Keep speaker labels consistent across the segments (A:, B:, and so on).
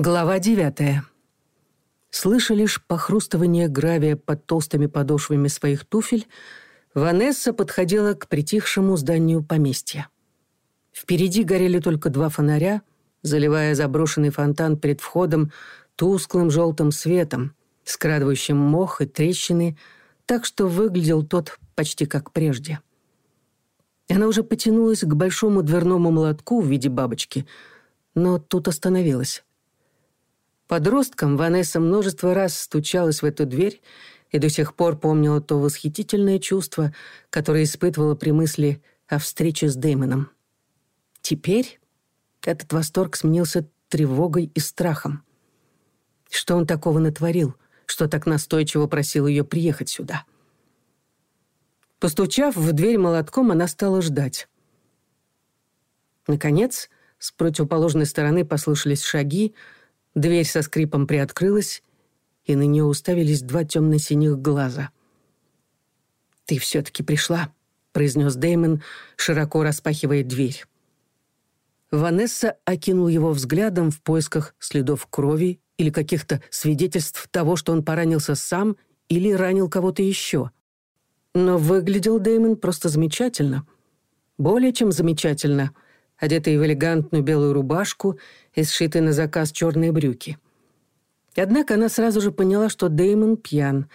A: Глава девятая. Слыша лишь похрустывание гравия под толстыми подошвами своих туфель, Ванесса подходила к притихшему зданию поместья. Впереди горели только два фонаря, заливая заброшенный фонтан перед входом тусклым желтым светом, скрадывающим мох и трещины, так что выглядел тот почти как прежде. Она уже потянулась к большому дверному молотку в виде бабочки, но тут остановилась. Подростком Ванесса множество раз стучалась в эту дверь и до сих пор помнила то восхитительное чувство, которое испытывала при мысли о встрече с Дэймоном. Теперь этот восторг сменился тревогой и страхом. Что он такого натворил, что так настойчиво просил ее приехать сюда? Постучав в дверь молотком, она стала ждать. Наконец, с противоположной стороны послышались шаги, Дверь со скрипом приоткрылась, и на нее уставились два темно-синих глаза. «Ты все-таки пришла», — произнес Дэймон, широко распахивая дверь. Ванесса окинул его взглядом в поисках следов крови или каких-то свидетельств того, что он поранился сам или ранил кого-то еще. Но выглядел Дэймон просто замечательно. Более чем замечательно — одетый в элегантную белую рубашку и сшитые на заказ черные брюки. Однако она сразу же поняла, что Дэймон пьян,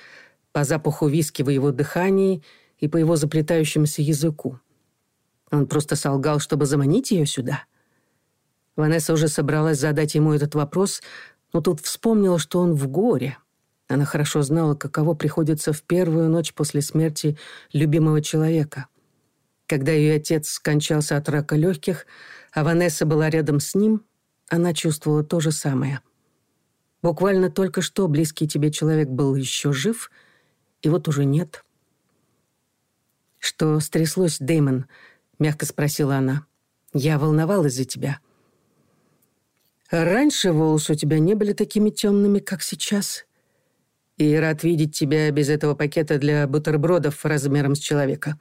A: по запаху виски в его дыхании и по его заплетающемуся языку. Он просто солгал, чтобы заманить ее сюда. Ванесса уже собралась задать ему этот вопрос, но тут вспомнила, что он в горе. Она хорошо знала, каково приходится в первую ночь после смерти любимого человека. когда ее отец скончался от рака легких, а Ванесса была рядом с ним, она чувствовала то же самое. Буквально только что близкий тебе человек был еще жив, и вот уже нет. «Что стряслось, Дэймон?» — мягко спросила она. «Я волновалась за тебя». «Раньше волосы у тебя не были такими темными, как сейчас», и рад видеть тебя без этого пакета для бутербродов размером с человека.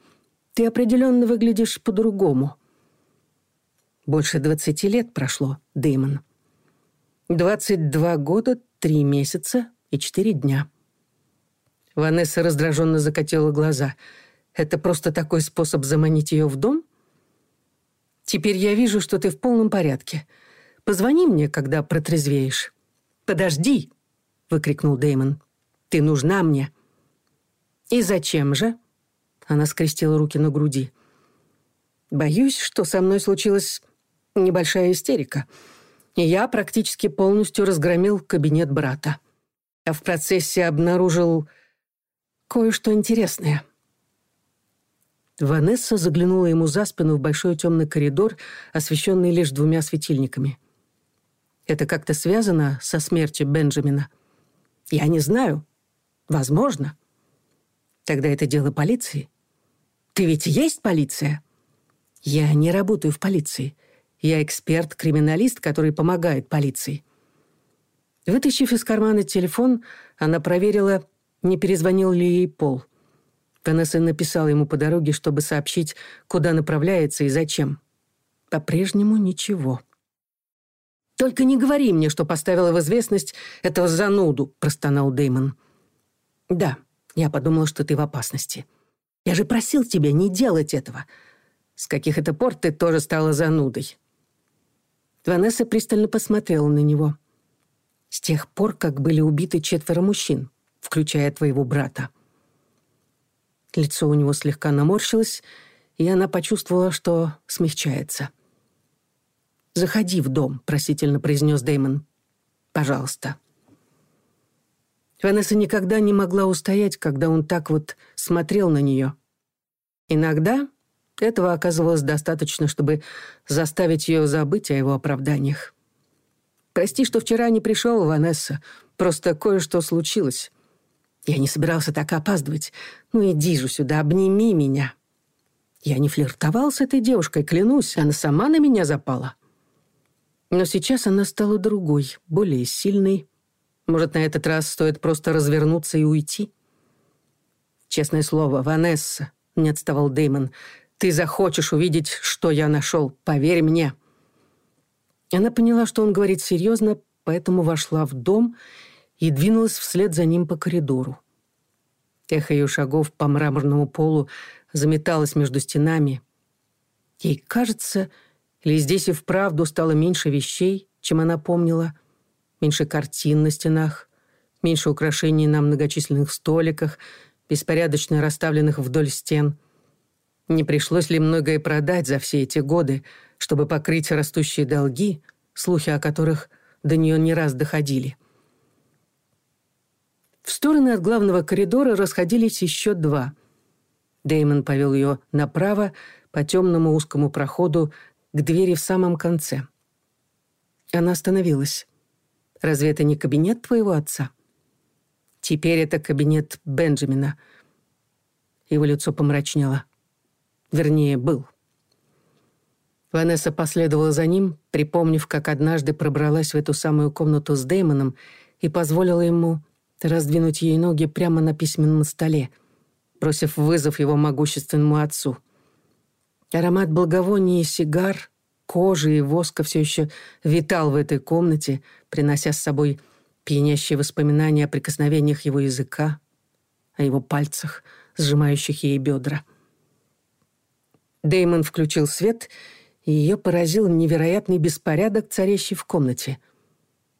A: Ты определенно выглядишь по-другому». «Больше двадцати лет прошло, Дэймон. Двадцать два года, три месяца и четыре дня». Ванесса раздраженно закатила глаза. «Это просто такой способ заманить ее в дом?» «Теперь я вижу, что ты в полном порядке. Позвони мне, когда протрезвеешь». «Подожди!» — выкрикнул Дэймон. «Ты нужна мне». «И зачем же?» Она скрестила руки на груди. «Боюсь, что со мной случилась небольшая истерика. Я практически полностью разгромил кабинет брата. А в процессе обнаружил кое-что интересное». Ванесса заглянула ему за спину в большой темный коридор, освещенный лишь двумя светильниками. «Это как-то связано со смертью Бенджамина?» «Я не знаю. Возможно. Тогда это дело полиции. Ты ведь есть полиция?» «Я не работаю в полиции. Я эксперт-криминалист, который помогает полиции». Вытащив из кармана телефон, она проверила, не перезвонил ли ей Пол. Ванесса написала ему по дороге, чтобы сообщить, куда направляется и зачем. По-прежнему ничего. «Только не говори мне, что поставила в известность этого зануду», — простонал Дэймон. «Да, я подумала, что ты в опасности». Я же просил тебя не делать этого. С каких это пор ты тоже стала занудой?» Ванесса пристально посмотрела на него. «С тех пор, как были убиты четверо мужчин, включая твоего брата». Лицо у него слегка наморщилось, и она почувствовала, что смягчается. «Заходи в дом», — просительно произнес Дэймон. «Пожалуйста». Ванесса никогда не могла устоять, когда он так вот смотрел на нее. Иногда этого оказывалось достаточно, чтобы заставить ее забыть о его оправданиях. «Прости, что вчера не пришел, Ванесса. Просто кое-что случилось. Я не собирался так опаздывать. Ну иди же сюда, обними меня». Я не флиртовал с этой девушкой, клянусь, она сама на меня запала. Но сейчас она стала другой, более сильной, может, на этот раз стоит просто развернуться и уйти? Честное слово, Ванесса, не отставал Деймон. ты захочешь увидеть, что я нашел, поверь мне. Она поняла, что он говорит серьезно, поэтому вошла в дом и двинулась вслед за ним по коридору. Эхо ее шагов по мраморному полу заметалось между стенами. Ей кажется, ли здесь и вправду стало меньше вещей, чем она помнила — меньше картин на стенах, меньше украшений на многочисленных столиках, беспорядочно расставленных вдоль стен. Не пришлось ли многое продать за все эти годы, чтобы покрыть растущие долги, слухи о которых до нее не раз доходили? В стороны от главного коридора расходились еще два. Дэймон повел ее направо по темному узкому проходу к двери в самом конце. Она остановилась разве это не кабинет твоего отца? Теперь это кабинет Бенджамина. Его лицо помрачнело. Вернее, был. Ванесса последовала за ним, припомнив, как однажды пробралась в эту самую комнату с Дэймоном и позволила ему раздвинуть ей ноги прямо на письменном столе, бросив вызов его могущественному отцу. Аромат благовония и сигар кожи и воска все еще витал в этой комнате, принося с собой пьянящие воспоминания о прикосновениях его языка, о его пальцах, сжимающих ей бедра. Деймон включил свет, и ее поразил невероятный беспорядок, царящий в комнате.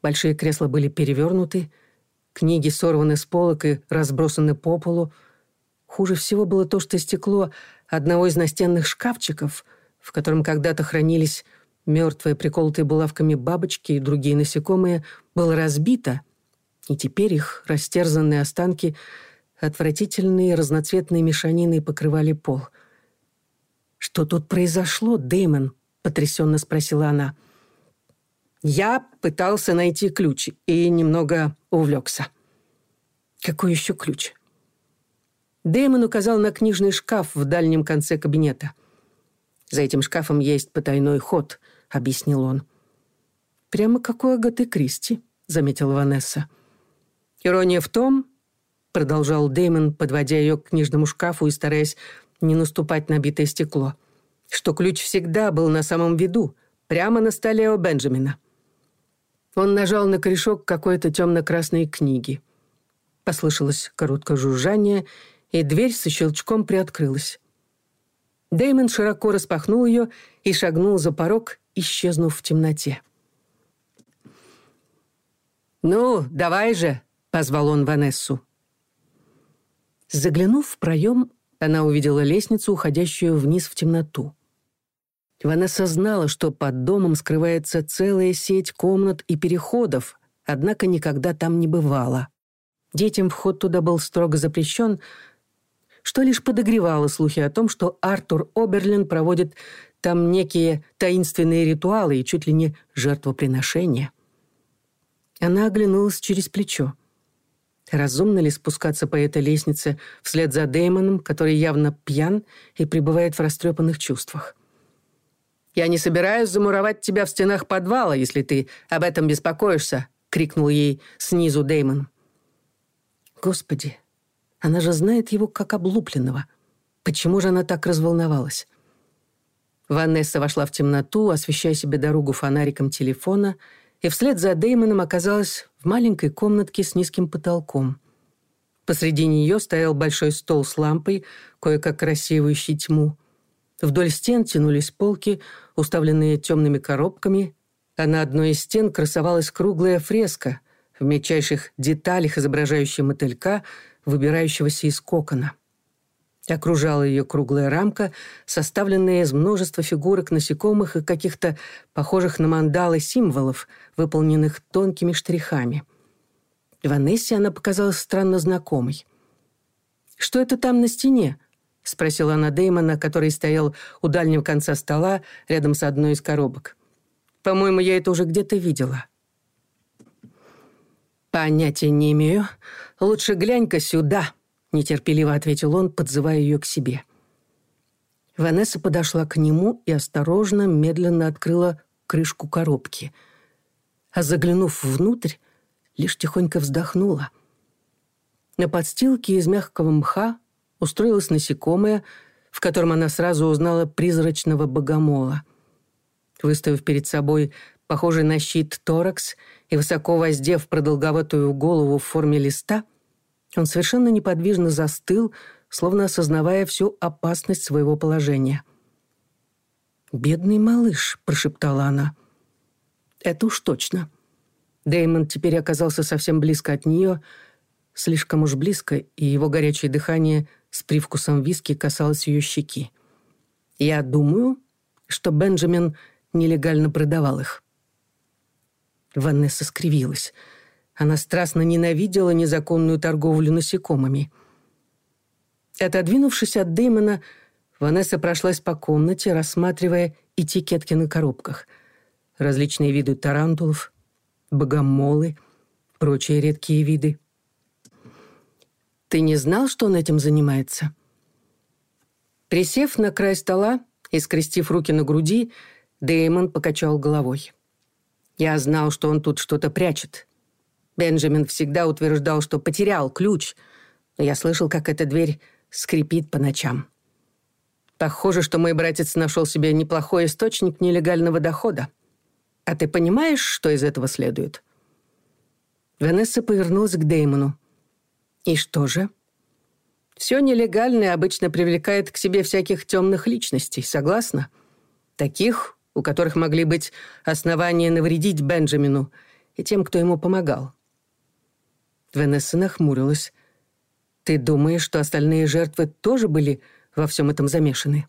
A: Большие кресла были перевернуты, книги сорваны с полок и разбросаны по полу. Хуже всего было то, что стекло одного из настенных шкафчиков — в котором когда-то хранились мертвые приколотые булавками бабочки и другие насекомые, было разбито, и теперь их растерзанные останки отвратительные разноцветные мешанины покрывали пол. «Что тут произошло, Дэймон?» — потрясенно спросила она. «Я пытался найти ключ и немного увлекся». «Какой еще ключ?» Дэймон указал на книжный шкаф в дальнем конце кабинета — «За этим шкафом есть потайной ход», — объяснил он. «Прямо как у Агаты Кристи», — заметила Ванесса. «Ирония в том», — продолжал Дэймон, подводя ее к книжному шкафу и стараясь не наступать на битое стекло, что ключ всегда был на самом виду, прямо на столе у Бенджамина. Он нажал на корешок какой-то темно-красной книги. Послышалось короткое жужжание, и дверь со щелчком приоткрылась. Дэймон широко распахнул ее и шагнул за порог, исчезнув в темноте. «Ну, давай же!» — позвал он Ванессу. Заглянув в проем, она увидела лестницу, уходящую вниз в темноту. Ванесса знала, что под домом скрывается целая сеть комнат и переходов, однако никогда там не бывала. Детям вход туда был строго запрещен, что лишь подогревало слухи о том, что Артур Оберлин проводит там некие таинственные ритуалы и чуть ли не жертвоприношения. Она оглянулась через плечо. Разумно ли спускаться по этой лестнице вслед за Дэймоном, который явно пьян и пребывает в растрепанных чувствах? «Я не собираюсь замуровать тебя в стенах подвала, если ты об этом беспокоишься», — крикнул ей снизу Дэймон. «Господи, она же знает его как облупленного. Почему же она так разволновалась? Ванесса вошла в темноту, освещая себе дорогу фонариком телефона, и вслед за Деймоном оказалась в маленькой комнатке с низким потолком. Посреди нее стоял большой стол с лампой, кое-как рассеивающий тьму. Вдоль стен тянулись полки, уставленные темными коробками, а на одной из стен красовалась круглая фреска, в мельчайших деталях изображающая мотылька — выбирающегося из кокона. Окружала ее круглая рамка, составленная из множества фигурок насекомых и каких-то похожих на мандалы символов, выполненных тонкими штрихами. Ванессе она показалась странно знакомой. «Что это там на стене?» — спросила она Дэймона, который стоял у дальнего конца стола рядом с одной из коробок. «По-моему, я это уже где-то видела». «Понятия не имею. Лучше глянь-ка сюда», — нетерпеливо ответил он, подзывая ее к себе. Ванесса подошла к нему и осторожно, медленно открыла крышку коробки. А заглянув внутрь, лишь тихонько вздохнула. На подстилке из мягкого мха устроилась насекомое, в котором она сразу узнала призрачного богомола. Выставив перед собой похожий на щит торакс и высоко воздев продолговатую голову в форме листа, он совершенно неподвижно застыл, словно осознавая всю опасность своего положения. «Бедный малыш», — прошептала она. «Это уж точно». Дэймон теперь оказался совсем близко от нее, слишком уж близко, и его горячее дыхание с привкусом виски касалось ее щеки. «Я думаю, что Бенджамин нелегально продавал их». Ванесса скривилась. Она страстно ненавидела незаконную торговлю насекомыми. Отодвинувшись от Дэймона, Ванесса прошлась по комнате, рассматривая этикетки на коробках. Различные виды тарантулов, богомолы, прочие редкие виды. «Ты не знал, что он этим занимается?» Присев на край стола и скрестив руки на груди, Дэймон покачал головой. «Я знал, что он тут что-то прячет. Бенджамин всегда утверждал, что потерял ключ, но я слышал, как эта дверь скрипит по ночам. Похоже, что мой братец нашел себе неплохой источник нелегального дохода. А ты понимаешь, что из этого следует?» Ванесса повернулась к Деймону. «И что же?» «Все нелегальное обычно привлекает к себе всяких темных личностей, согласна? Таких, у у которых могли быть основания навредить Бенджамину и тем, кто ему помогал. Венесса нахмурилась. «Ты думаешь, что остальные жертвы тоже были во всем этом замешаны?»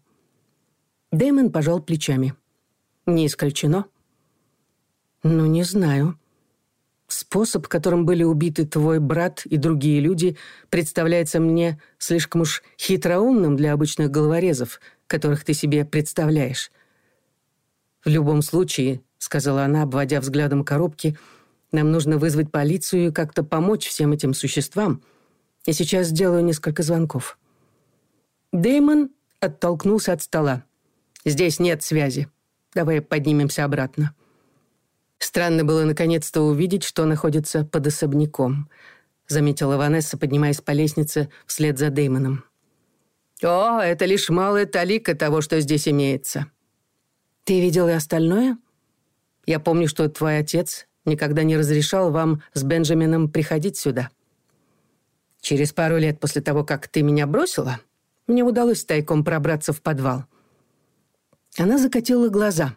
A: Дэймон пожал плечами. «Не исключено». «Ну, не знаю. Способ, которым были убиты твой брат и другие люди, представляется мне слишком уж хитроумным для обычных головорезов, которых ты себе представляешь». «В любом случае», — сказала она, обводя взглядом коробки, «нам нужно вызвать полицию и как-то помочь всем этим существам. Я сейчас сделаю несколько звонков». Дэймон оттолкнулся от стола. «Здесь нет связи. Давай поднимемся обратно». Странно было наконец-то увидеть, что находится под особняком, заметила Ванесса, поднимаясь по лестнице вслед за Деймоном. «О, это лишь малая талика того, что здесь имеется». Ты видел и остальное? Я помню, что твой отец никогда не разрешал вам с Бенджамином приходить сюда. Через пару лет после того, как ты меня бросила, мне удалось тайком пробраться в подвал. Она закатила глаза.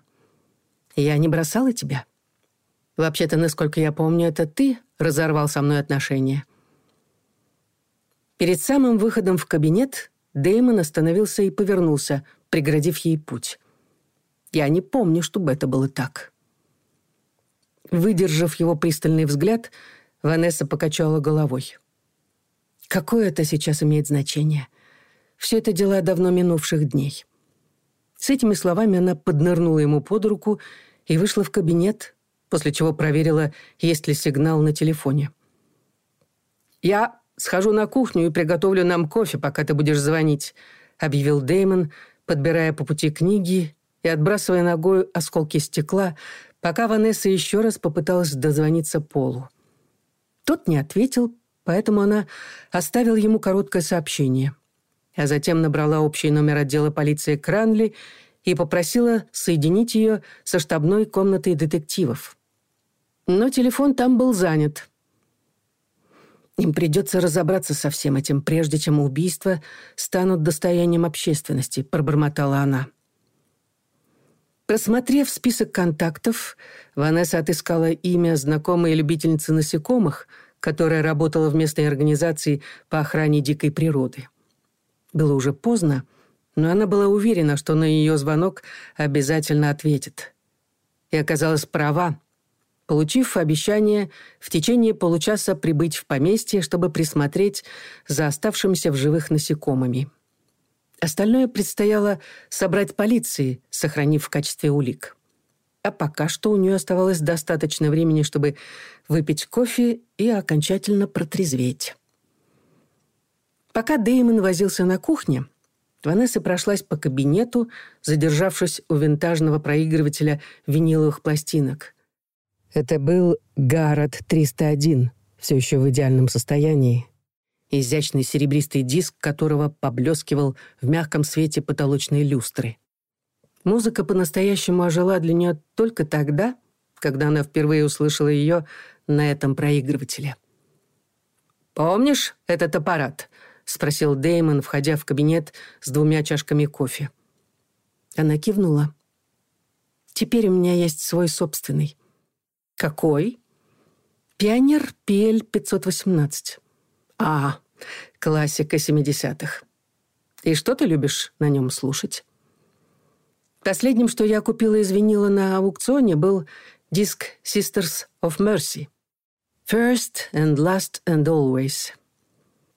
A: Я не бросала тебя. Вообще-то, насколько я помню, это ты разорвал со мной отношения. Перед самым выходом в кабинет Дэймон остановился и повернулся, преградив ей путь. Я не помню, чтобы это было так. Выдержав его пристальный взгляд, Ванесса покачала головой. Какое это сейчас имеет значение? Все это дела давно минувших дней. С этими словами она поднырнула ему под руку и вышла в кабинет, после чего проверила, есть ли сигнал на телефоне. «Я схожу на кухню и приготовлю нам кофе, пока ты будешь звонить», объявил Дэймон, подбирая по пути книги и отбрасывая ногой осколки стекла, пока Ванесса еще раз попыталась дозвониться Полу. Тот не ответил, поэтому она оставила ему короткое сообщение, а затем набрала общий номер отдела полиции Кранли и попросила соединить ее со штабной комнатой детективов но телефон там был занят. Им придется разобраться со всем этим, прежде чем убийства станут достоянием общественности», — пробормотала она. Просмотрев список контактов, Ванесса отыскала имя знакомой любительницы насекомых, которая работала в местной организации по охране дикой природы. Было уже поздно, но она была уверена, что на ее звонок обязательно ответит. И оказалась права, получив обещание в течение получаса прибыть в поместье, чтобы присмотреть за оставшимися в живых насекомыми. Остальное предстояло собрать полиции, сохранив в качестве улик. А пока что у нее оставалось достаточно времени, чтобы выпить кофе и окончательно протрезветь. Пока Дэймон возился на кухне, Ванесса прошлась по кабинету, задержавшись у винтажного проигрывателя виниловых пластинок. Это был Гаррет 301, все еще в идеальном состоянии изящный серебристый диск которого поблескивал в мягком свете потолочной люстры. Музыка по-настоящему ожила для нее только тогда, когда она впервые услышала ее на этом проигрывателе. «Помнишь этот аппарат?» — спросил Деймон, входя в кабинет с двумя чашками кофе. Она кивнула. «Теперь у меня есть свой собственный». «Какой?» «Пионер PL-518». А, классика из 70-х. И что ты любишь на нем слушать? Последним, что я купила и звенила на аукционе, был диск «Sisters of Mercy». «First and Last and Always».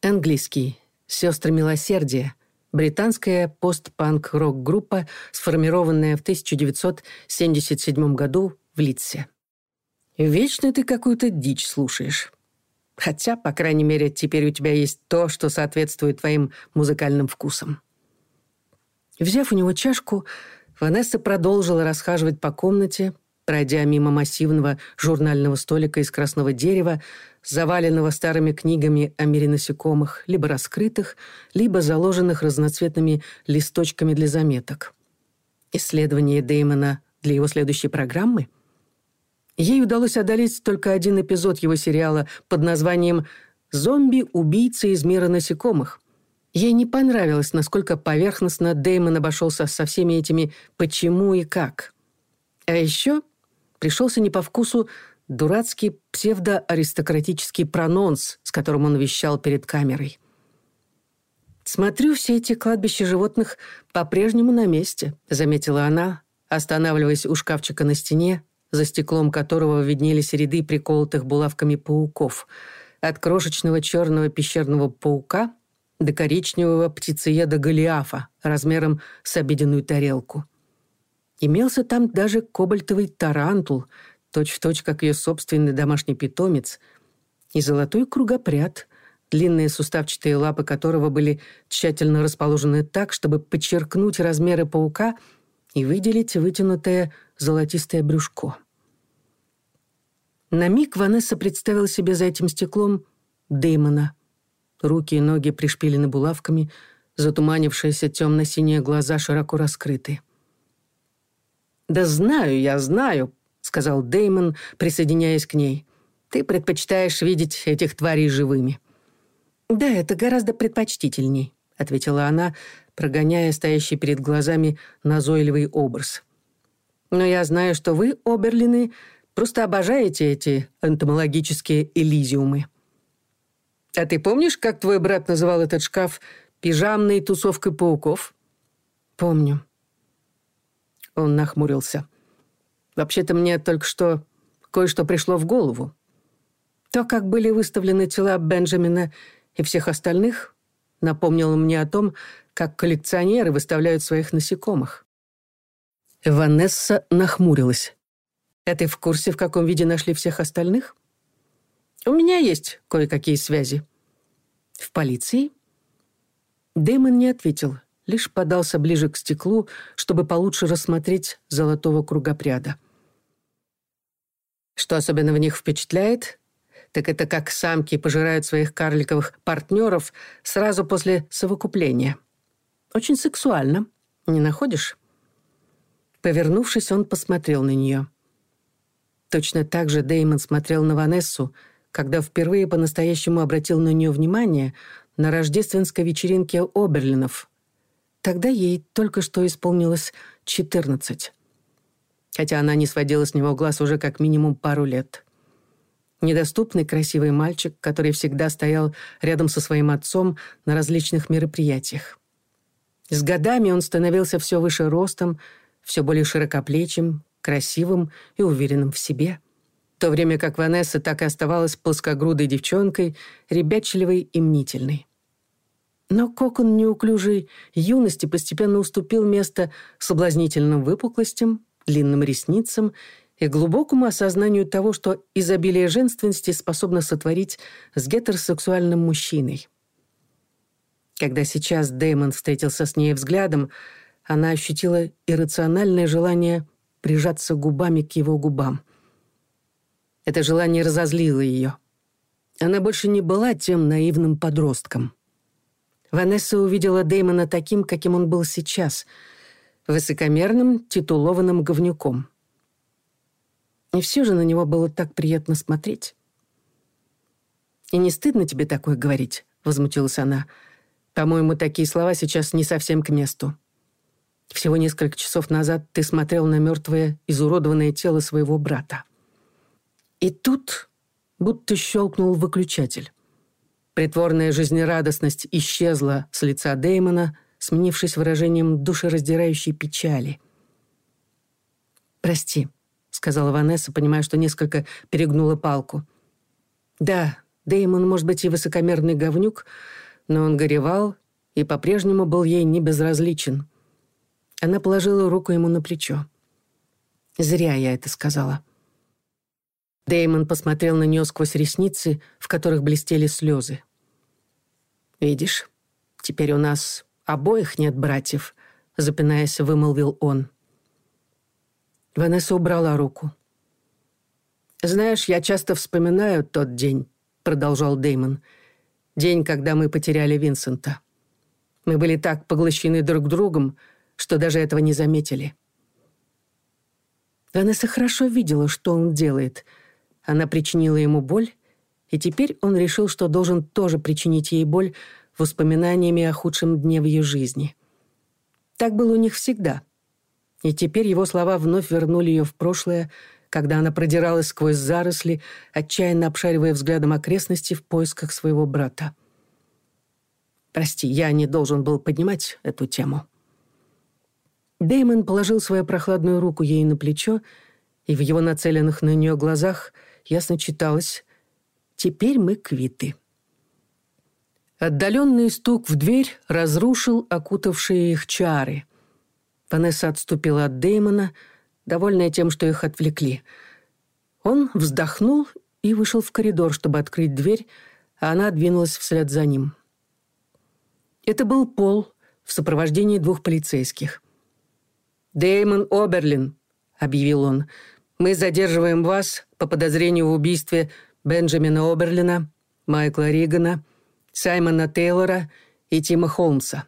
A: Английский. «Сестры милосердия». Британская постпанк-рок-группа, сформированная в 1977 году в Литсе. «Вечно ты какую-то дичь слушаешь» хотя, по крайней мере, теперь у тебя есть то, что соответствует твоим музыкальным вкусам». Взяв у него чашку, Ванесса продолжила расхаживать по комнате, пройдя мимо массивного журнального столика из красного дерева, заваленного старыми книгами о мире насекомых, либо раскрытых, либо заложенных разноцветными листочками для заметок. Исследование Деймона для его следующей программы — Ей удалось одолеть только один эпизод его сериала под названием «Зомби-убийцы из мира насекомых». Ей не понравилось, насколько поверхностно Дэймон обошелся со всеми этими «почему» и «как». А еще пришелся не по вкусу дурацкий псевдоаристократический прононс, с которым он вещал перед камерой. «Смотрю, все эти кладбища животных по-прежнему на месте», заметила она, останавливаясь у шкафчика на стене, за стеклом которого виднелись ряды приколотых булавками пауков, от крошечного черного пещерного паука до коричневого птицееда Голиафа размером с обеденную тарелку. Имелся там даже кобальтовый тарантул, точь-в-точь, точь, как ее собственный домашний питомец, и золотой кругопряд, длинные суставчатые лапы которого были тщательно расположены так, чтобы подчеркнуть размеры паука и выделить вытянутое золотистое брюшко. На миг Ванесса представила себе за этим стеклом Дэймона. Руки и ноги пришпилены булавками, затуманившиеся темно-синие глаза широко раскрыты. «Да знаю, я знаю», — сказал Дэймон, присоединяясь к ней. «Ты предпочитаешь видеть этих тварей живыми». «Да, это гораздо предпочтительней», — ответила она, прогоняя стоящий перед глазами назойливый образ. Но я знаю, что вы, Оберлины, просто обожаете эти энтомологические элизиумы. А ты помнишь, как твой брат называл этот шкаф «пижамной тусовкой пауков»? Помню. Он нахмурился. Вообще-то мне только что кое-что пришло в голову. То, как были выставлены тела Бенджамина и всех остальных, напомнило мне о том, как коллекционеры выставляют своих насекомых. Ванесса нахмурилась. Это в курсе, в каком виде нашли всех остальных? У меня есть кое-какие связи. В полиции? Дэймон не ответил, лишь подался ближе к стеклу, чтобы получше рассмотреть золотого кругопряда. Что особенно в них впечатляет, так это как самки пожирают своих карликовых партнеров сразу после совокупления. Очень сексуально, не находишь? Повернувшись, он посмотрел на нее. — Точно так же Деймон смотрел на Ванессу, когда впервые по-настоящему обратил на нее внимание на рождественской вечеринке Оберлинов. Тогда ей только что исполнилось 14. Хотя она не сводила с него глаз уже как минимум пару лет. Недоступный красивый мальчик, который всегда стоял рядом со своим отцом на различных мероприятиях. С годами он становился все выше ростом, все более широкоплечим, красивым и уверенным в себе. В то время как Ванесса так и оставалась плоскогрудой девчонкой, ребячливой и мнительной. Но кокон неуклюжей юности постепенно уступил место соблазнительным выпуклостям, длинным ресницам и глубокому осознанию того, что изобилие женственности способно сотворить с гетеросексуальным мужчиной. Когда сейчас Дэймон встретился с ней взглядом, она ощутила иррациональное желание прижаться губами к его губам. Это желание разозлило ее. Она больше не была тем наивным подростком. Ванесса увидела Дэймона таким, каким он был сейчас — высокомерным, титулованным говнюком. И все же на него было так приятно смотреть. «И не стыдно тебе такое говорить?» — возмутилась она. «По-моему, такие слова сейчас не совсем к месту». Всего несколько часов назад ты смотрел на мертвое, изуродованное тело своего брата. И тут будто щелкнул выключатель. Притворная жизнерадостность исчезла с лица Дэймона, сменившись выражением душераздирающей печали. «Прости», — сказала Ванесса, понимая, что несколько перегнула палку. «Да, Дэймон, может быть, и высокомерный говнюк, но он горевал и по-прежнему был ей небезразличен». безразличен. Она положила руку ему на плечо. «Зря я это сказала». Дэймон посмотрел на нее сквозь ресницы, в которых блестели слезы. «Видишь, теперь у нас обоих нет братьев», — запинаясь, вымолвил он. Ванесса убрала руку. «Знаешь, я часто вспоминаю тот день», — продолжал Дэймон. «День, когда мы потеряли Винсента. Мы что даже этого не заметили. Ванесса хорошо видела, что он делает. Она причинила ему боль, и теперь он решил, что должен тоже причинить ей боль воспоминаниями о худшем дне в ее жизни. Так было у них всегда. И теперь его слова вновь вернули ее в прошлое, когда она продиралась сквозь заросли, отчаянно обшаривая взглядом окрестности в поисках своего брата. «Прости, я не должен был поднимать эту тему», Дэймон положил свою прохладную руку ей на плечо, и в его нацеленных на нее глазах ясно читалось «Теперь мы квиты». Отдаленный стук в дверь разрушил окутавшие их чары. Ванесса отступила от Дэймона, довольная тем, что их отвлекли. Он вздохнул и вышел в коридор, чтобы открыть дверь, а она двинулась вслед за ним. Это был Пол в сопровождении двух полицейских — «Дэймон Оберлин», — объявил он, — «мы задерживаем вас по подозрению в убийстве Бенджамина Оберлина, Майкла Ригана, Саймона Тейлора и Тима Холмса».